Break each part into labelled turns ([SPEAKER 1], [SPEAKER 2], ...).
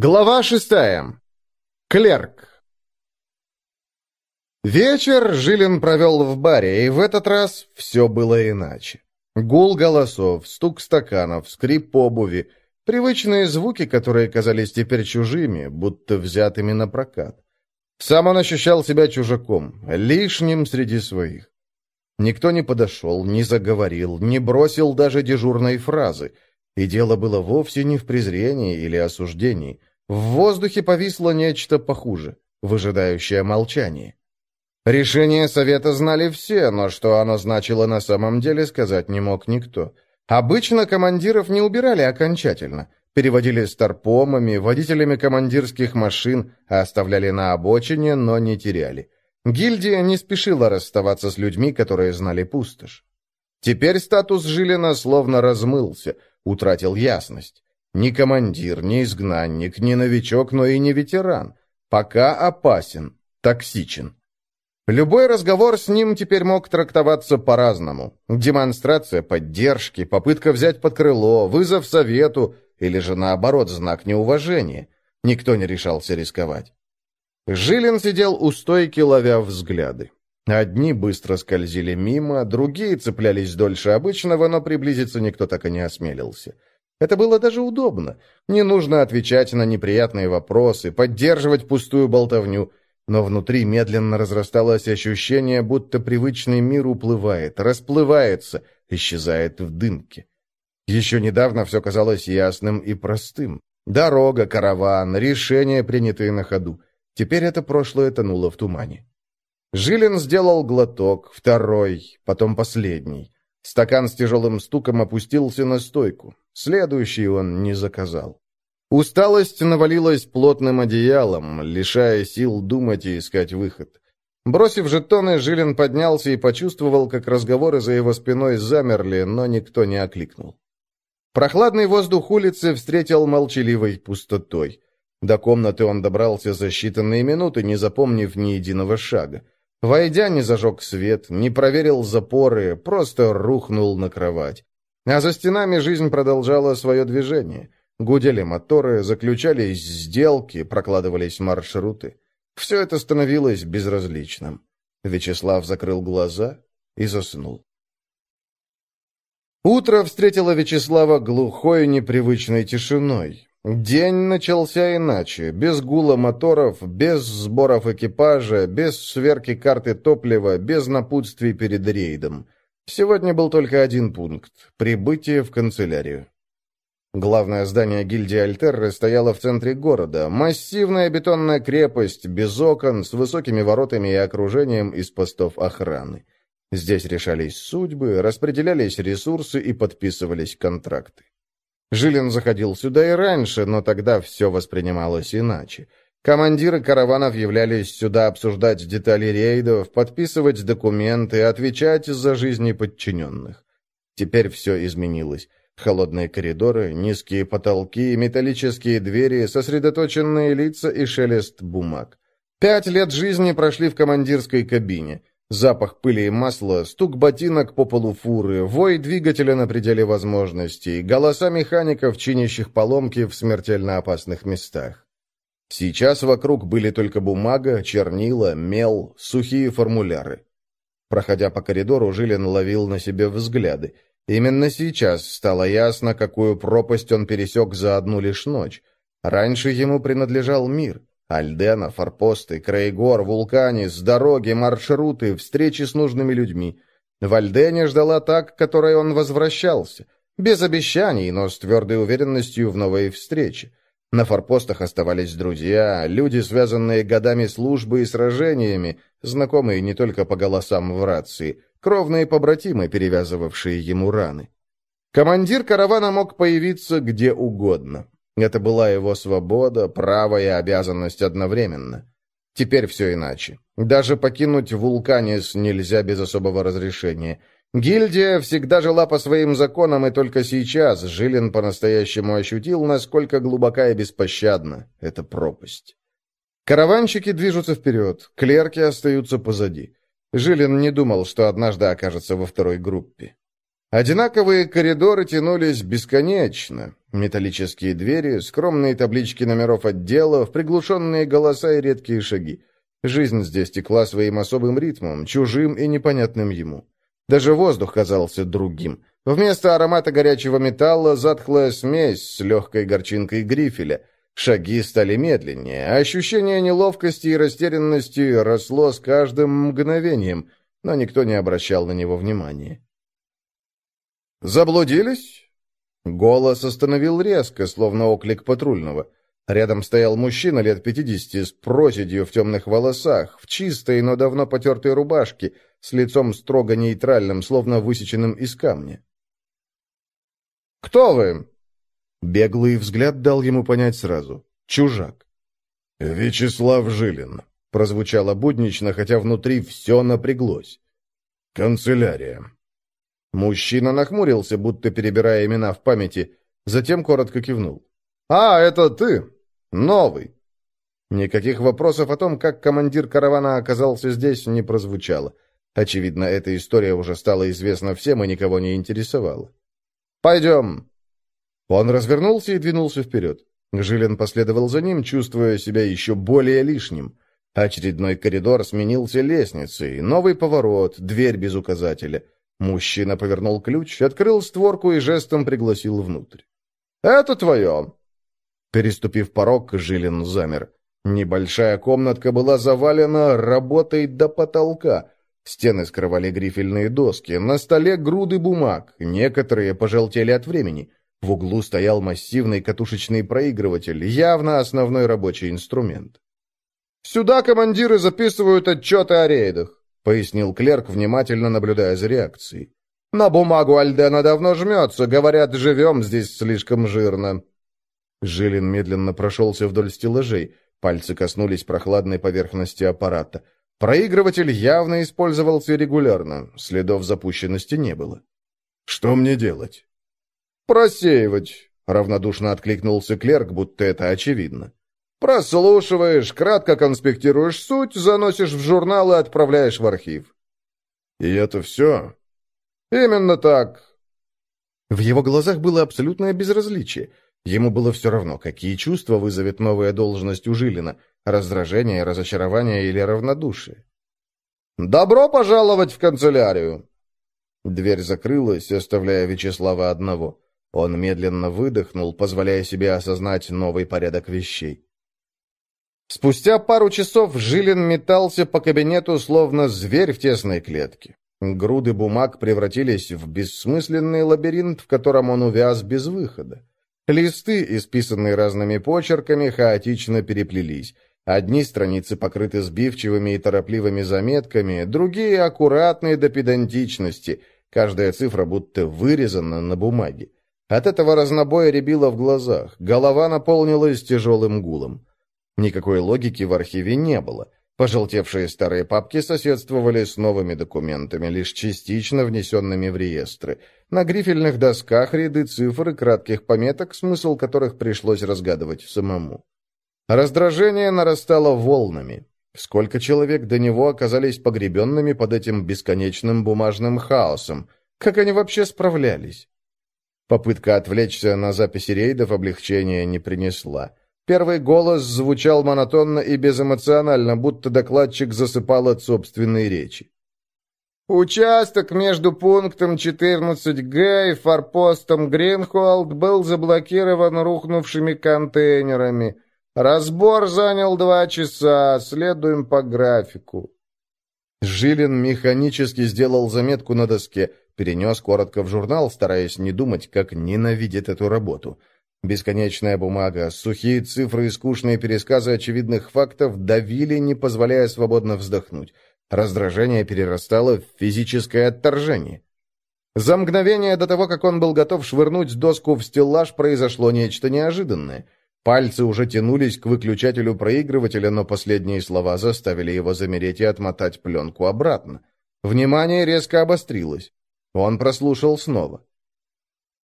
[SPEAKER 1] Глава шестая. Клерк. Вечер Жилин провел в баре, и в этот раз все было иначе. Гул голосов, стук стаканов, скрип обуви, привычные звуки, которые казались теперь чужими, будто взятыми на прокат. Сам он ощущал себя чужаком, лишним среди своих. Никто не подошел, не заговорил, не бросил даже дежурной фразы — и дело было вовсе не в презрении или осуждении. В воздухе повисло нечто похуже, выжидающее молчание. Решение совета знали все, но что оно значило на самом деле, сказать не мог никто. Обычно командиров не убирали окончательно. Переводили старпомами, водителями командирских машин, а оставляли на обочине, но не теряли. Гильдия не спешила расставаться с людьми, которые знали пустошь. Теперь статус Жилина словно размылся, утратил ясность. Ни командир, ни изгнанник, ни новичок, но и не ветеран. Пока опасен, токсичен. Любой разговор с ним теперь мог трактоваться по-разному. Демонстрация поддержки, попытка взять под крыло, вызов совету или же наоборот знак неуважения. Никто не решался рисковать. Жилин сидел у стойки, ловя взгляды. Одни быстро скользили мимо, другие цеплялись дольше обычного, но приблизиться никто так и не осмелился. Это было даже удобно. Не нужно отвечать на неприятные вопросы, поддерживать пустую болтовню. Но внутри медленно разрасталось ощущение, будто привычный мир уплывает, расплывается, исчезает в дымке. Еще недавно все казалось ясным и простым. Дорога, караван, решения, принятые на ходу. Теперь это прошлое тонуло в тумане. Жилин сделал глоток, второй, потом последний. Стакан с тяжелым стуком опустился на стойку. Следующий он не заказал. Усталость навалилась плотным одеялом, лишая сил думать и искать выход. Бросив жетоны, Жилин поднялся и почувствовал, как разговоры за его спиной замерли, но никто не окликнул. Прохладный воздух улицы встретил молчаливой пустотой. До комнаты он добрался за считанные минуты, не запомнив ни единого шага. Войдя, не зажег свет, не проверил запоры, просто рухнул на кровать. А за стенами жизнь продолжала свое движение. Гудели моторы, заключались сделки, прокладывались маршруты. Все это становилось безразличным. Вячеслав закрыл глаза и заснул. Утро встретило Вячеслава глухой непривычной тишиной. День начался иначе, без гула моторов, без сборов экипажа, без сверки карты топлива, без напутствий перед рейдом. Сегодня был только один пункт — прибытие в канцелярию. Главное здание гильдии Альтерры стояло в центре города. Массивная бетонная крепость, без окон, с высокими воротами и окружением из постов охраны. Здесь решались судьбы, распределялись ресурсы и подписывались контракты. Жилин заходил сюда и раньше, но тогда все воспринималось иначе. Командиры караванов являлись сюда обсуждать детали рейдов, подписывать документы, отвечать за жизни подчиненных. Теперь все изменилось. Холодные коридоры, низкие потолки, металлические двери, сосредоточенные лица и шелест бумаг. Пять лет жизни прошли в командирской кабине. Запах пыли и масла, стук ботинок по полу фуры, вой двигателя на пределе возможностей, голоса механиков, чинящих поломки в смертельно опасных местах. Сейчас вокруг были только бумага, чернила, мел, сухие формуляры. Проходя по коридору, Жилин ловил на себе взгляды. Именно сейчас стало ясно, какую пропасть он пересек за одну лишь ночь. Раньше ему принадлежал мир. Альдена, форпосты, Крейгор, Вулканис, дороги, маршруты, встречи с нужными людьми. В Альдене ждала так, к которой он возвращался. Без обещаний, но с твердой уверенностью в новой встрече. На форпостах оставались друзья, люди, связанные годами службы и сражениями, знакомые не только по голосам в рации, кровные побратимы, перевязывавшие ему раны. Командир каравана мог появиться где угодно. Это была его свобода, право и обязанность одновременно. Теперь все иначе. Даже покинуть Вулканис нельзя без особого разрешения. Гильдия всегда жила по своим законам, и только сейчас Жилин по-настоящему ощутил, насколько глубока и беспощадна эта пропасть. Караванщики движутся вперед, клерки остаются позади. Жилин не думал, что однажды окажется во второй группе. Одинаковые коридоры тянулись бесконечно. Металлические двери, скромные таблички номеров отделов, приглушенные голоса и редкие шаги. Жизнь здесь текла своим особым ритмом, чужим и непонятным ему. Даже воздух казался другим. Вместо аромата горячего металла затхлая смесь с легкой горчинкой грифеля. Шаги стали медленнее, а ощущение неловкости и растерянности росло с каждым мгновением, но никто не обращал на него внимания. «Заблудились?» Голос остановил резко, словно оклик патрульного. Рядом стоял мужчина лет пятидесяти с проседью в темных волосах, в чистой, но давно потертой рубашке, с лицом строго нейтральным, словно высеченным из камня. «Кто вы?» Беглый взгляд дал ему понять сразу. «Чужак». «Вячеслав Жилин», — прозвучало буднично, хотя внутри все напряглось. «Канцелярия». Мужчина нахмурился, будто перебирая имена в памяти, затем коротко кивнул. «А, это ты! Новый!» Никаких вопросов о том, как командир каравана оказался здесь, не прозвучало. Очевидно, эта история уже стала известна всем и никого не интересовала. «Пойдем!» Он развернулся и двинулся вперед. Жилин последовал за ним, чувствуя себя еще более лишним. Очередной коридор сменился лестницей, новый поворот, дверь без указателя — Мужчина повернул ключ, открыл створку и жестом пригласил внутрь. «Это твое!» Переступив порог, Жилин замер. Небольшая комнатка была завалена работой до потолка. Стены скрывали грифельные доски, на столе груды бумаг, некоторые пожелтели от времени. В углу стоял массивный катушечный проигрыватель, явно основной рабочий инструмент. «Сюда командиры записывают отчеты о рейдах пояснил клерк, внимательно наблюдая за реакцией. «На бумагу Альдена давно жмется, говорят, живем здесь слишком жирно». Жилин медленно прошелся вдоль стеллажей, пальцы коснулись прохладной поверхности аппарата. Проигрыватель явно использовался регулярно, следов запущенности не было. «Что мне делать?» «Просеивать», — равнодушно откликнулся клерк, будто это очевидно. Прослушиваешь, кратко конспектируешь суть, заносишь в журнал и отправляешь в архив. И это все? Именно так. В его глазах было абсолютное безразличие. Ему было все равно, какие чувства вызовет новая должность у Жилина – раздражение, разочарование или равнодушие. «Добро пожаловать в канцелярию!» Дверь закрылась, оставляя Вячеслава одного. Он медленно выдохнул, позволяя себе осознать новый порядок вещей. Спустя пару часов Жилин метался по кабинету, словно зверь в тесной клетке. Груды бумаг превратились в бессмысленный лабиринт, в котором он увяз без выхода. Листы, исписанные разными почерками, хаотично переплелись. Одни страницы покрыты сбивчивыми и торопливыми заметками, другие аккуратные до педантичности. Каждая цифра будто вырезана на бумаге. От этого разнобоя рябило в глазах, голова наполнилась тяжелым гулом. Никакой логики в архиве не было. Пожелтевшие старые папки соседствовали с новыми документами, лишь частично внесенными в реестры. На грифельных досках ряды цифр и кратких пометок, смысл которых пришлось разгадывать самому. Раздражение нарастало волнами. Сколько человек до него оказались погребенными под этим бесконечным бумажным хаосом? Как они вообще справлялись? Попытка отвлечься на записи рейдов облегчения не принесла. Первый голос звучал монотонно и безэмоционально, будто докладчик засыпал от собственной речи. Участок между пунктом 14Г и форпостом Гринхолд был заблокирован рухнувшими контейнерами. Разбор занял два часа, следуем по графику. Жилин механически сделал заметку на доске, перенес коротко в журнал, стараясь не думать, как ненавидит эту работу. Бесконечная бумага, сухие цифры и скучные пересказы очевидных фактов давили, не позволяя свободно вздохнуть. Раздражение перерастало в физическое отторжение. За мгновение до того, как он был готов швырнуть доску в стеллаж, произошло нечто неожиданное. Пальцы уже тянулись к выключателю проигрывателя, но последние слова заставили его замереть и отмотать пленку обратно. Внимание резко обострилось. Он прослушал снова.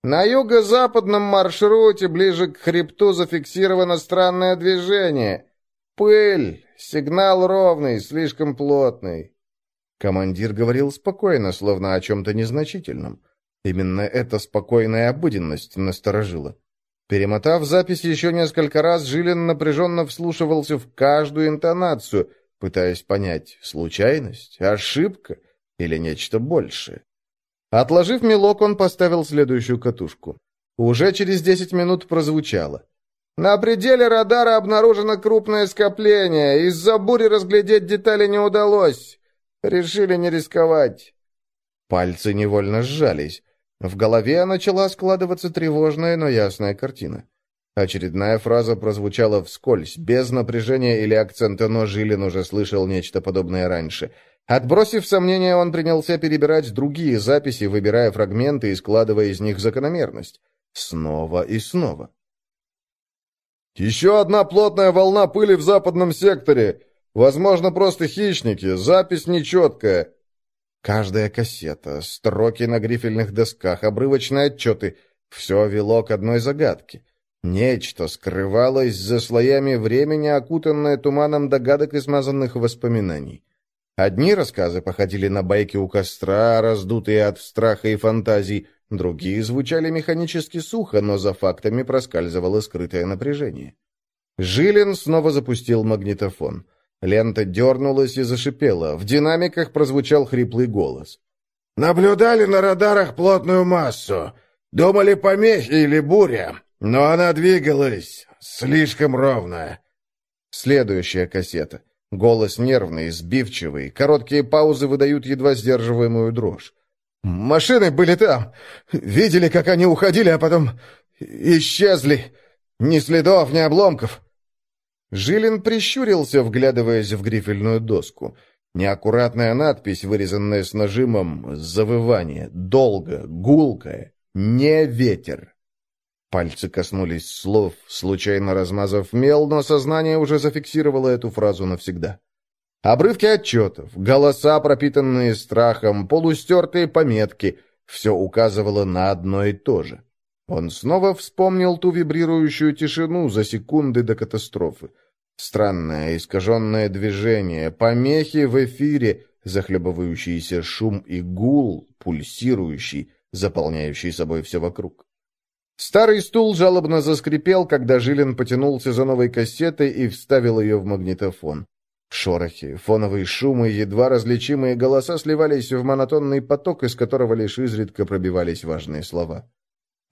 [SPEAKER 1] На юго-западном маршруте, ближе к хребту, зафиксировано странное движение. Пыль, сигнал ровный, слишком плотный. Командир говорил спокойно, словно о чем-то незначительном. Именно эта спокойная обыденность насторожила. Перемотав запись еще несколько раз, Жилин напряженно вслушивался в каждую интонацию, пытаясь понять, случайность, ошибка или нечто большее. Отложив мелок, он поставил следующую катушку. Уже через десять минут прозвучало. «На пределе радара обнаружено крупное скопление. Из-за бури разглядеть детали не удалось. Решили не рисковать». Пальцы невольно сжались. В голове начала складываться тревожная, но ясная картина. Очередная фраза прозвучала вскользь, без напряжения или акцента, но Жилин уже слышал нечто подобное раньше. Отбросив сомнения, он принялся перебирать другие записи, выбирая фрагменты и складывая из них закономерность. Снова и снова.
[SPEAKER 2] «Еще одна плотная волна пыли в западном секторе. Возможно, просто хищники. Запись нечеткая.
[SPEAKER 1] Каждая кассета, строки на грифельных досках, обрывочные отчеты — все вело к одной загадке. Нечто скрывалось за слоями времени, окутанное туманом догадок и смазанных воспоминаний. Одни рассказы походили на байки у костра, раздутые от страха и фантазий, другие звучали механически сухо, но за фактами проскальзывало скрытое напряжение. Жилин снова запустил магнитофон. Лента дернулась и зашипела. В динамиках прозвучал хриплый голос.
[SPEAKER 3] «Наблюдали на радарах плотную массу. Думали помехи или буря, но она двигалась слишком ровно».
[SPEAKER 1] Следующая кассета. Голос нервный, сбивчивый. Короткие паузы выдают едва сдерживаемую дрожь. «Машины были там. Видели, как они уходили, а потом исчезли. Ни следов, ни обломков. Жилин прищурился, вглядываясь в грифельную доску. Неаккуратная надпись, вырезанная с нажимом «Завывание», «Долго», «Гулкое», «Не ветер». Пальцы коснулись слов, случайно размазав мел, но сознание уже зафиксировало эту фразу навсегда. Обрывки отчетов, голоса, пропитанные страхом, полустертые пометки — все указывало на одно и то же. Он снова вспомнил ту вибрирующую тишину за секунды до катастрофы. Странное, искаженное движение, помехи в эфире, захлебывающийся шум и гул, пульсирующий, заполняющий собой все вокруг. Старый стул жалобно заскрипел, когда Жилин потянулся за новой кассетой и вставил ее в магнитофон. Шорохи, фоновые шумы, едва различимые голоса сливались в монотонный поток, из которого лишь изредка пробивались важные слова.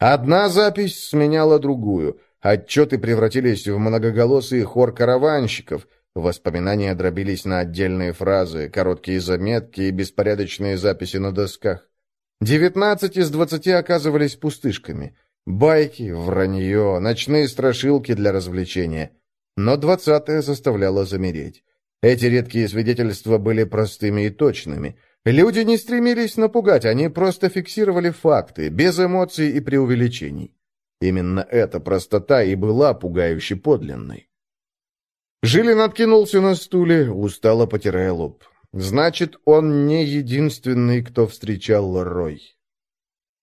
[SPEAKER 1] Одна запись сменяла другую — Отчеты превратились в многоголосый хор караванщиков, воспоминания дробились на отдельные фразы, короткие заметки и беспорядочные записи на досках. Девятнадцать из двадцати оказывались пустышками. Байки, вранье, ночные страшилки для развлечения. Но двадцатое заставляло замереть. Эти редкие свидетельства были простыми и точными. Люди не стремились напугать, они просто фиксировали факты, без эмоций и преувеличений. Именно эта простота и была пугающе подлинной. Жилин откинулся на стуле, устало потирая лоб. Значит, он не единственный, кто встречал Рой.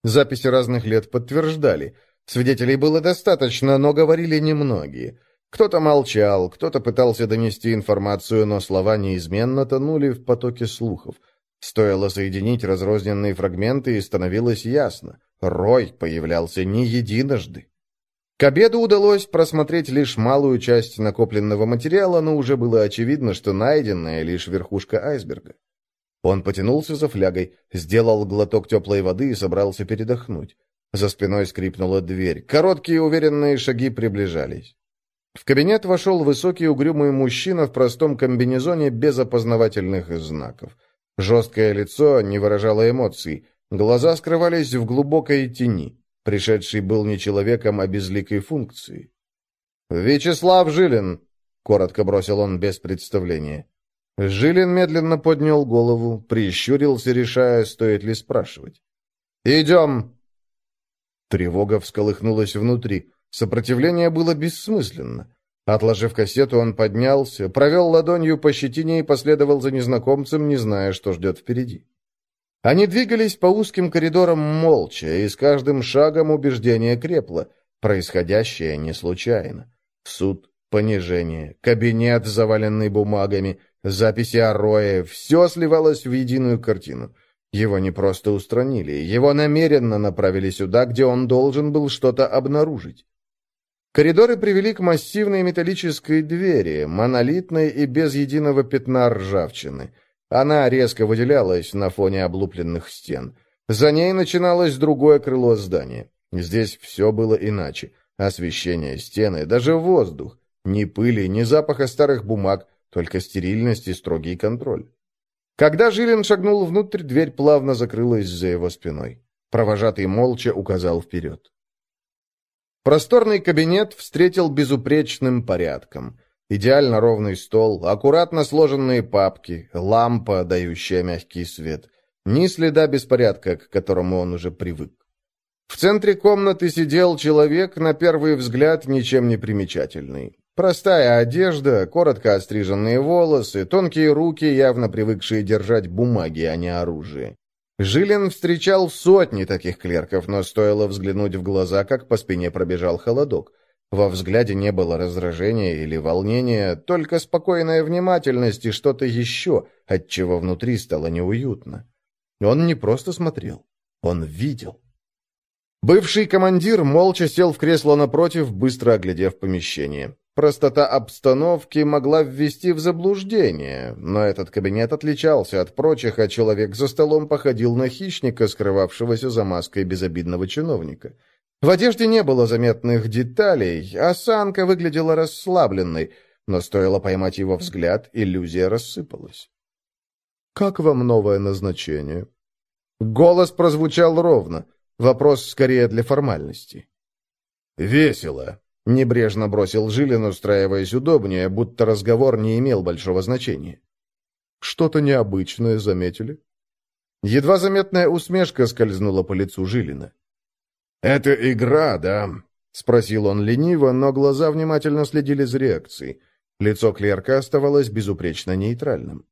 [SPEAKER 1] Записи разных лет подтверждали. Свидетелей было достаточно, но говорили немногие. Кто-то молчал, кто-то пытался донести информацию, но слова неизменно тонули в потоке слухов. Стоило соединить разрозненные фрагменты, и становилось ясно. Рой появлялся не единожды. К обеду удалось просмотреть лишь малую часть накопленного материала, но уже было очевидно, что найденная лишь верхушка айсберга. Он потянулся за флягой, сделал глоток теплой воды и собрался передохнуть. За спиной скрипнула дверь. Короткие уверенные шаги приближались. В кабинет вошел высокий угрюмый мужчина в простом комбинезоне без опознавательных знаков. Жесткое лицо не выражало эмоций. Глаза скрывались в глубокой тени. Пришедший был не человеком, а безликой функцией. «Вячеслав Жилин!» — коротко бросил он без представления. Жилин медленно поднял голову, прищурился, решая, стоит ли спрашивать. «Идем!» Тревога всколыхнулась внутри. Сопротивление было бессмысленно. Отложив кассету, он поднялся, провел ладонью по щетине и последовал за незнакомцем, не зная, что ждет впереди. Они двигались по узким коридорам молча, и с каждым шагом убеждение крепло. Происходящее не случайно. Суд, понижение, кабинет, заваленный бумагами, записи о Рое — все сливалось в единую картину. Его не просто устранили, его намеренно направили сюда, где он должен был что-то обнаружить. Коридоры привели к массивной металлической двери, монолитной и без единого пятна ржавчины. Она резко выделялась на фоне облупленных стен. За ней начиналось другое крыло здания. Здесь все было иначе. Освещение стены, даже воздух. Ни пыли, ни запаха старых бумаг, только стерильность и строгий контроль. Когда Жилин шагнул внутрь, дверь плавно закрылась за его спиной. Провожатый молча указал вперед. Просторный кабинет встретил безупречным порядком. Идеально ровный стол, аккуратно сложенные папки, лампа, дающая мягкий свет. Ни следа беспорядка, к которому он уже привык. В центре комнаты сидел человек, на первый взгляд, ничем не примечательный. Простая одежда, коротко остриженные волосы, тонкие руки, явно привыкшие держать бумаги, а не оружие. Жилин встречал сотни таких клерков, но стоило взглянуть в глаза, как по спине пробежал холодок. Во взгляде не было раздражения или волнения, только спокойная внимательность и что-то еще, от чего внутри стало неуютно. Он не просто смотрел, он видел. Бывший командир молча сел в кресло напротив, быстро оглядев помещение. Простота обстановки могла ввести в заблуждение, но этот кабинет отличался от прочих, а человек за столом походил на хищника, скрывавшегося за маской безобидного чиновника. В одежде не было заметных деталей, осанка выглядела расслабленной, но стоило поймать его взгляд, иллюзия рассыпалась. «Как вам новое назначение?» Голос прозвучал ровно, вопрос скорее для формальности.
[SPEAKER 2] «Весело», Небрежно бросил Жилин, устраиваясь удобнее, будто разговор не имел большого значения. «Что-то необычное заметили?»
[SPEAKER 1] Едва заметная усмешка скользнула по лицу Жилина.
[SPEAKER 2] «Это игра, да?» — спросил он лениво, но глаза внимательно следили за реакцией. Лицо клерка оставалось безупречно нейтральным.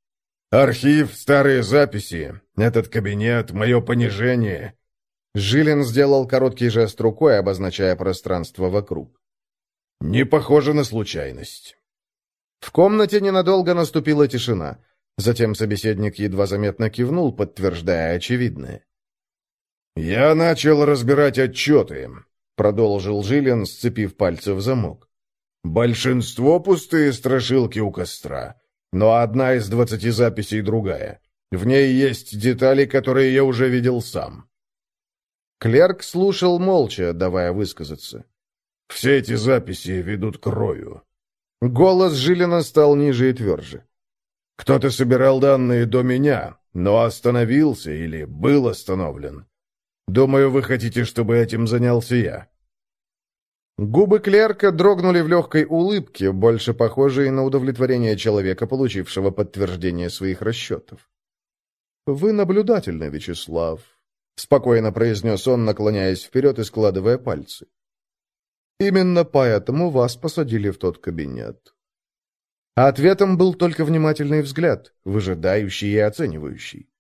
[SPEAKER 2] «Архив, старые записи, этот кабинет, мое понижение».
[SPEAKER 1] Жилин сделал короткий жест рукой, обозначая пространство вокруг.
[SPEAKER 2] Не похоже на случайность.
[SPEAKER 1] В комнате ненадолго наступила тишина. Затем собеседник едва заметно кивнул, подтверждая очевидное.
[SPEAKER 2] «Я начал разбирать отчеты», — продолжил Жилин, сцепив пальцы в замок. «Большинство пустые страшилки у костра, но одна из двадцати записей другая. В ней есть детали, которые я уже видел сам».
[SPEAKER 1] Клерк слушал молча, давая высказаться.
[SPEAKER 2] Все эти записи ведут к Рою.
[SPEAKER 1] Голос Жилина стал ниже и тверже.
[SPEAKER 2] Кто-то собирал данные до меня, но остановился или был остановлен. Думаю, вы хотите, чтобы этим занялся я.
[SPEAKER 1] Губы клерка дрогнули в легкой улыбке, больше похожей на удовлетворение человека, получившего подтверждение своих расчетов. «Вы наблюдательный, Вячеслав», — спокойно произнес он, наклоняясь вперед и складывая пальцы. Именно поэтому вас посадили в тот кабинет. Ответом был только внимательный взгляд, выжидающий и оценивающий.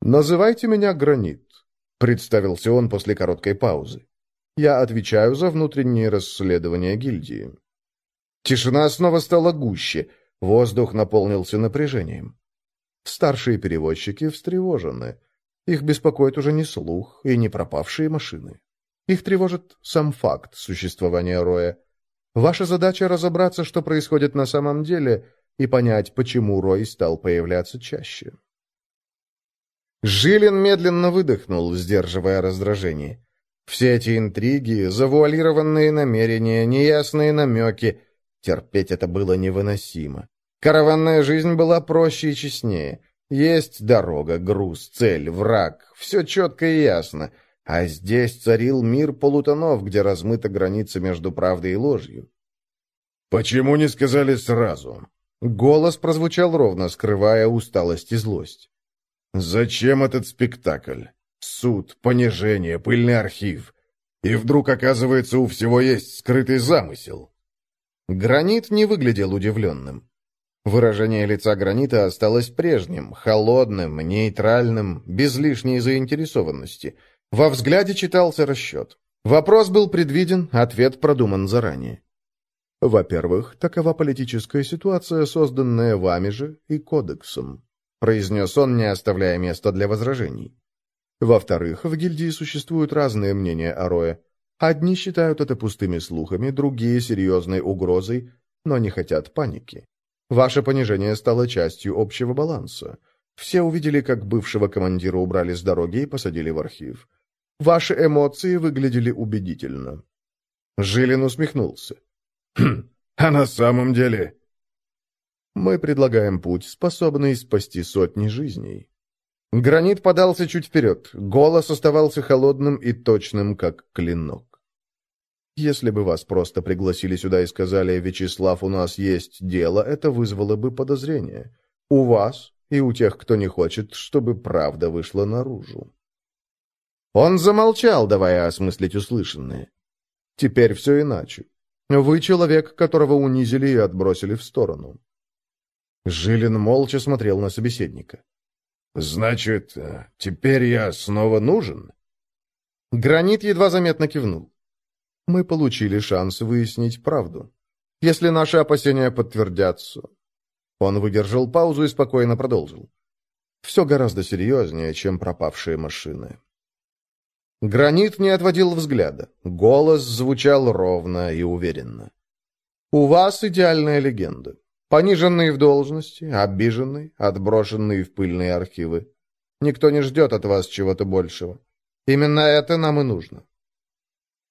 [SPEAKER 1] «Называйте меня Гранит», — представился он после короткой паузы. «Я отвечаю за внутренние расследования гильдии». Тишина снова стала гуще, воздух наполнился напряжением. Старшие перевозчики встревожены. Их беспокоит уже не слух и не пропавшие машины. Их тревожит сам факт существования Роя. Ваша задача разобраться, что происходит на самом деле, и понять, почему Рой стал появляться чаще. Жилин медленно выдохнул, сдерживая раздражение. Все эти интриги, завуалированные намерения, неясные намеки — терпеть это было невыносимо. Караванная жизнь была проще и честнее. Есть дорога, груз, цель, враг. Все четко и ясно — а здесь царил мир полутонов, где размыта граница между правдой и ложью.
[SPEAKER 2] «Почему не сказали сразу?»
[SPEAKER 1] Голос прозвучал ровно, скрывая усталость и злость.
[SPEAKER 2] «Зачем этот спектакль? Суд, понижение, пыльный архив. И вдруг, оказывается, у всего есть скрытый замысел».
[SPEAKER 1] Гранит не выглядел удивленным. Выражение лица гранита осталось прежним, холодным, нейтральным, без лишней заинтересованности — во взгляде читался расчет. Вопрос был предвиден, ответ продуман заранее. Во-первых, такова политическая ситуация, созданная вами же и кодексом. — произнес он, не оставляя места для возражений. Во-вторых, в гильдии существуют разные мнения о Рое. Одни считают это пустыми слухами, другие — серьезной угрозой, но не хотят паники. Ваше понижение стало частью общего баланса. Все увидели, как бывшего командира убрали с дороги и посадили в архив. Ваши эмоции выглядели убедительно. Жилин усмехнулся.
[SPEAKER 3] «Хм, а на самом деле...»
[SPEAKER 1] Мы предлагаем путь, способный спасти сотни жизней. Гранит подался чуть вперед. Голос оставался холодным и точным, как клинок. Если бы вас просто пригласили сюда и сказали, «Вячеслав, у нас есть дело», это вызвало бы подозрение. У вас и у тех, кто не хочет, чтобы правда вышла наружу. Он замолчал, давая осмыслить услышанное. Теперь все иначе. Вы человек, которого унизили и отбросили в сторону. Жилин молча смотрел на собеседника.
[SPEAKER 3] «Значит, э, теперь я снова нужен?»
[SPEAKER 1] Гранит едва заметно кивнул. «Мы получили шанс выяснить правду. Если наши опасения подтвердятся...» Он выдержал паузу и спокойно продолжил. «Все гораздо серьезнее, чем пропавшие машины». Гранит не отводил взгляда. Голос звучал ровно и уверенно. «У вас идеальная легенда. Пониженный в должности, обиженный, отброшенный в пыльные архивы. Никто не ждет от вас чего-то большего. Именно это нам и нужно.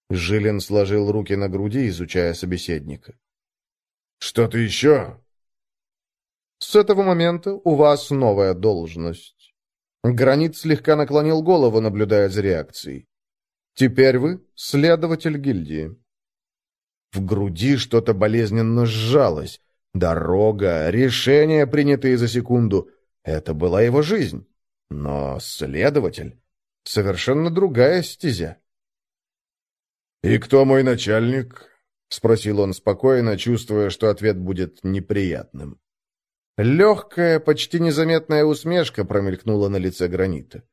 [SPEAKER 1] Жилин сложил руки на груди, изучая собеседника.
[SPEAKER 3] «Что-то еще?»
[SPEAKER 1] «С этого момента у вас новая должность». Гранит слегка наклонил голову, наблюдая за реакцией. «Теперь вы следователь гильдии». В груди что-то болезненно сжалось. Дорога, решения, принятые за секунду — это была его жизнь. Но следователь — совершенно другая стезя.
[SPEAKER 3] «И кто мой начальник?»
[SPEAKER 1] — спросил он спокойно, чувствуя, что ответ будет неприятным. Легкая, почти незаметная усмешка промелькнула на лице гранита.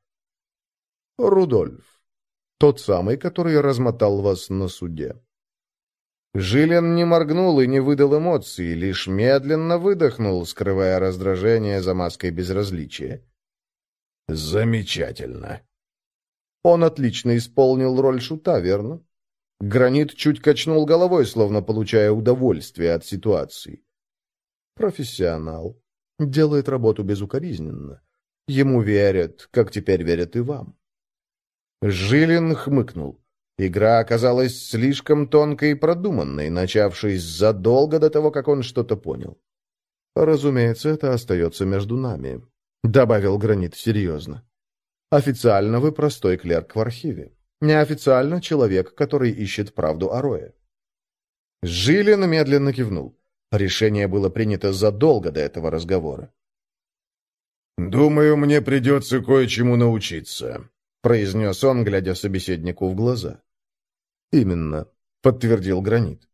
[SPEAKER 1] «Рудольф, тот самый, который размотал вас на суде». Жилин не моргнул и не выдал эмоций, лишь медленно выдохнул, скрывая раздражение за маской безразличия.
[SPEAKER 3] «Замечательно!»
[SPEAKER 1] Он отлично исполнил роль шута, верно? Гранит чуть качнул головой, словно получая удовольствие от ситуации. Профессионал. Делает работу безукоризненно. Ему верят, как теперь верят и вам. Жилин хмыкнул. Игра оказалась слишком тонкой и продуманной, начавшись задолго до того, как он что-то понял. «Разумеется, это остается между нами», — добавил Гранит серьезно. «Официально вы простой клерк в архиве. Неофициально человек, который ищет правду о Рое». Жилин медленно кивнул. Решение было принято задолго до этого разговора.
[SPEAKER 3] «Думаю, мне придется кое-чему научиться», — произнес он, глядя собеседнику в глаза.
[SPEAKER 1] «Именно», — подтвердил Гранит.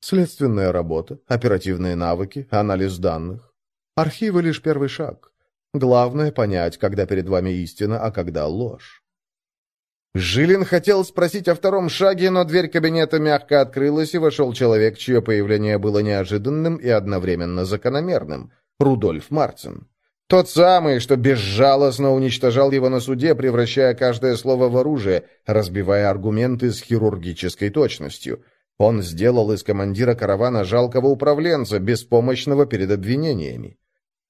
[SPEAKER 1] «Следственная работа, оперативные навыки, анализ данных. Архивы — лишь первый шаг. Главное — понять, когда перед вами истина, а когда ложь». Жилин хотел спросить о втором шаге, но дверь кабинета мягко открылась, и вошел человек, чье появление было неожиданным и одновременно закономерным — Рудольф Марцин. Тот самый, что безжалостно уничтожал его на суде, превращая каждое слово в оружие, разбивая аргументы с хирургической точностью. Он сделал из командира каравана жалкого управленца, беспомощного перед обвинениями.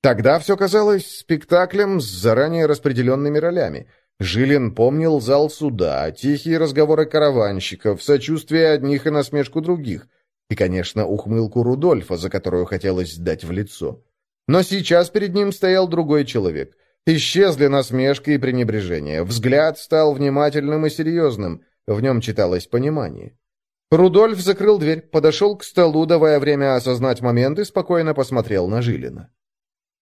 [SPEAKER 1] Тогда все казалось спектаклем с заранее распределенными ролями. Жилин помнил зал суда, тихие разговоры караванщиков, сочувствие одних и насмешку других. И, конечно, ухмылку Рудольфа, за которую хотелось дать в лицо. Но сейчас перед ним стоял другой человек. Исчезли насмешка и пренебрежение. Взгляд стал внимательным и серьезным. В нем читалось понимание. Рудольф закрыл дверь, подошел к столу, давая время осознать момент, и спокойно посмотрел на Жилина.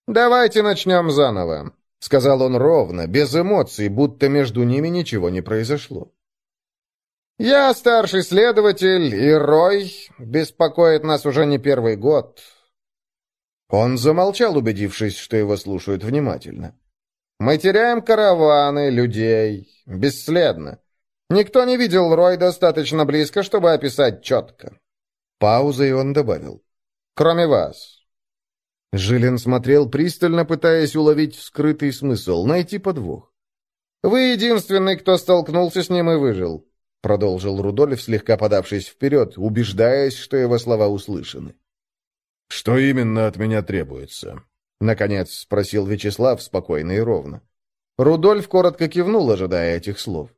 [SPEAKER 1] «Давайте начнем заново», — сказал он ровно, без эмоций, будто между ними ничего не произошло. «Я старший следователь, и Рой беспокоит нас уже не первый год. Он замолчал, убедившись, что его слушают внимательно. «Мы теряем караваны, людей. Бесследно. Никто не видел Рой достаточно близко, чтобы описать четко». Пауза, и он добавил. «Кроме вас». Жилин смотрел пристально, пытаясь уловить скрытый смысл, найти подвох. «Вы единственный, кто столкнулся с ним и выжил», — продолжил Рудольф, слегка подавшись вперед, убеждаясь, что его слова услышаны.
[SPEAKER 2] «Что именно от меня требуется?» — наконец спросил Вячеслав спокойно и ровно.
[SPEAKER 1] Рудольф коротко кивнул, ожидая этих слов.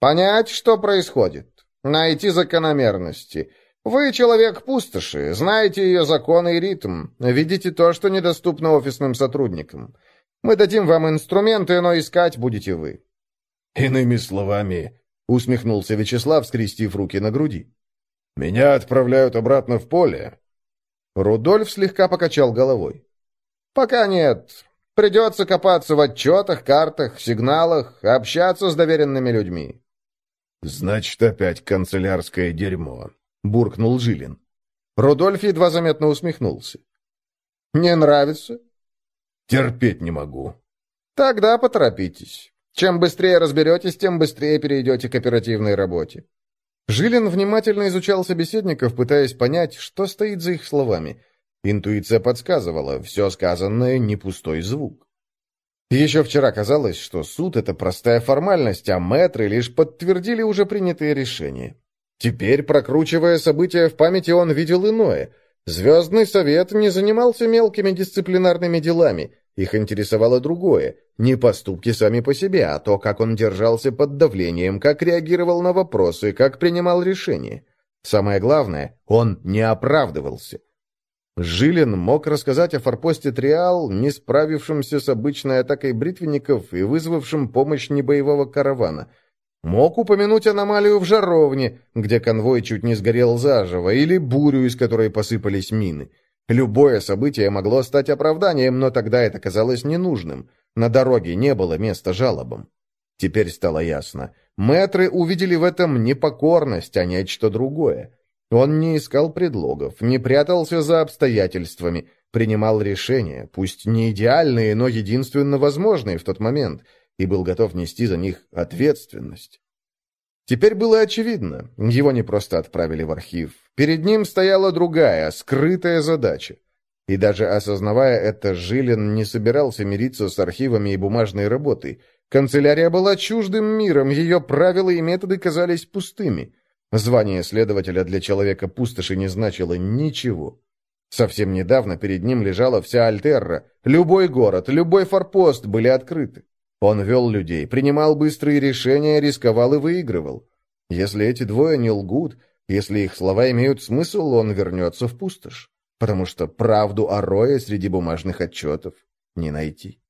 [SPEAKER 1] «Понять, что происходит. Найти закономерности. Вы человек пустоши, знаете ее законы и ритм, видите то, что недоступно офисным сотрудникам. Мы дадим вам инструменты, но искать будете вы».
[SPEAKER 2] «Иными словами», — усмехнулся Вячеслав, скрестив руки на груди. «Меня отправляют обратно в поле,
[SPEAKER 1] Рудольф слегка покачал головой. «Пока нет. Придется копаться в отчетах, картах, сигналах, общаться с доверенными людьми».
[SPEAKER 2] «Значит, опять канцелярское дерьмо», — буркнул Жилин.
[SPEAKER 1] Рудольф едва заметно усмехнулся. «Не нравится?»
[SPEAKER 2] «Терпеть не могу».
[SPEAKER 1] «Тогда поторопитесь. Чем быстрее разберетесь, тем быстрее перейдете к оперативной работе. Жилин внимательно изучал собеседников, пытаясь понять, что стоит за их словами. Интуиция подсказывала, все сказанное не пустой звук. Еще вчера казалось, что суд — это простая формальность, а мэтры лишь подтвердили уже принятые решения. Теперь, прокручивая события в памяти, он видел иное. Звездный совет не занимался мелкими дисциплинарными делами, их интересовало другое, не поступки сами по себе, а то, как он держался под давлением, как реагировал на вопросы, как принимал решения. Самое главное, он не оправдывался. Жилин мог рассказать о форпосте Триал, не справившемся с обычной атакой бритвенников и вызвавшем помощь небоевого каравана. Мог упомянуть аномалию в Жаровне, где конвой чуть не сгорел заживо, или бурю, из которой посыпались мины. Любое событие могло стать оправданием, но тогда это казалось ненужным. На дороге не было места жалобам. Теперь стало ясно. Мэтры увидели в этом не покорность, а нечто другое. Он не искал предлогов, не прятался за обстоятельствами, принимал решения, пусть не идеальные, но единственно возможные в тот момент, и был готов нести за них ответственность. Теперь было очевидно, его не просто отправили в архив. Перед ним стояла другая, скрытая задача. И даже осознавая это, Жилин не собирался мириться с архивами и бумажной работой. Канцелярия была чуждым миром, ее правила и методы казались пустыми. Звание следователя для человека пустоши не значило ничего. Совсем недавно перед ним лежала вся Альтерра. Любой город, любой форпост были открыты. Он вел людей, принимал быстрые решения, рисковал и выигрывал. Если эти двое не лгут, если их слова имеют смысл, он вернется в пустошь, потому что правду о Рое среди бумажных отчетов не найти.